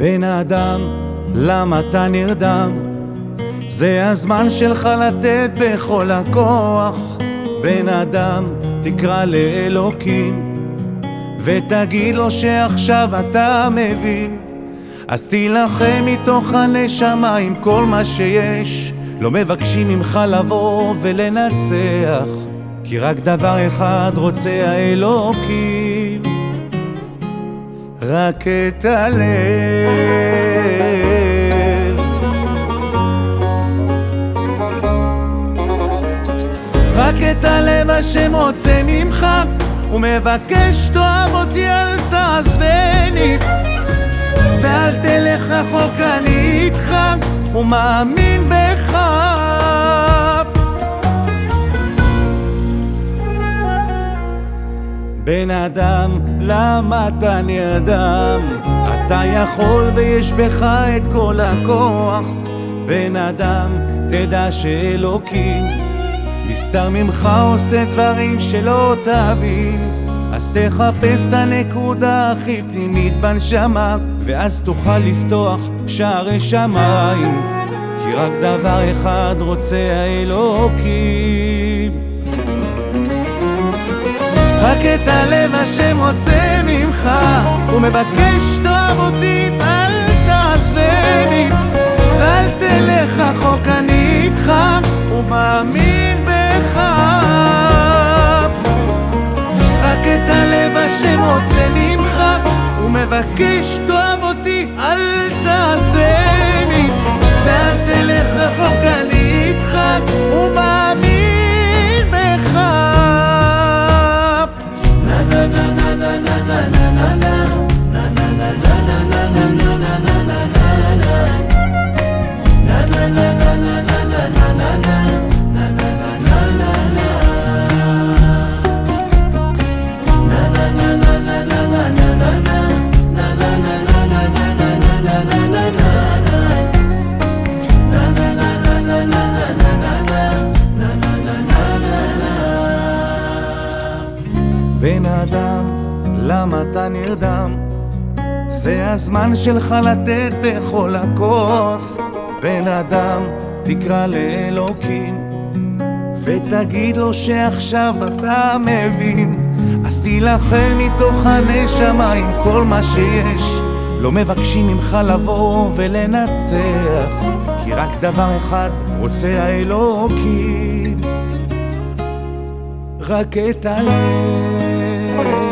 בן אדם, למה אתה נרדם? זה הזמן שלך לתת בכל הכוח. בן אדם, תקרא לאלוקים, ותגיד לו שעכשיו אתה מבין. אז תילחם מתוך הנשמה עם כל מה שיש, לא מבקשים ממך לבוא ולנצח, כי רק דבר אחד רוצה האלוקים, רק את הלב. רק את הלב השם רוצה ממך, ומבקש תאהב אותי אל תעזבני, ואל תלך רחוק אני איתך, ומאמין בך. בן אדם, למה אתה נרדם? אתה יכול ויש בך את כל הכוח. בן אדם, תדע שאלוקים נסתר ממך עושה דברים שלא תבין אז תחפש את הנקודה הכי פנימית בנשמה ואז תוכל לפתוח שערי שמיים כי רק דבר אחד רוצה האלוקים את הלב השם רוצה ממך. הוא מבקש תאהב אותי אל תעזבני ואל תלך רחוק אני איתך הוא מאמין בך. רק את הלב השם רוצה ממך. הוא מבקש בן למה אתה נרדם? זה הזמן שלך לתת בכל הכוח. בן אדם, תקרא לאלוקים, ותגיד לו שעכשיו אתה מבין. אז תילחם מתוך הנשמה עם כל מה שיש. לא מבקשים ממך לבוא ולנצח, כי רק דבר אחד רוצה האלוקים. רק את הלב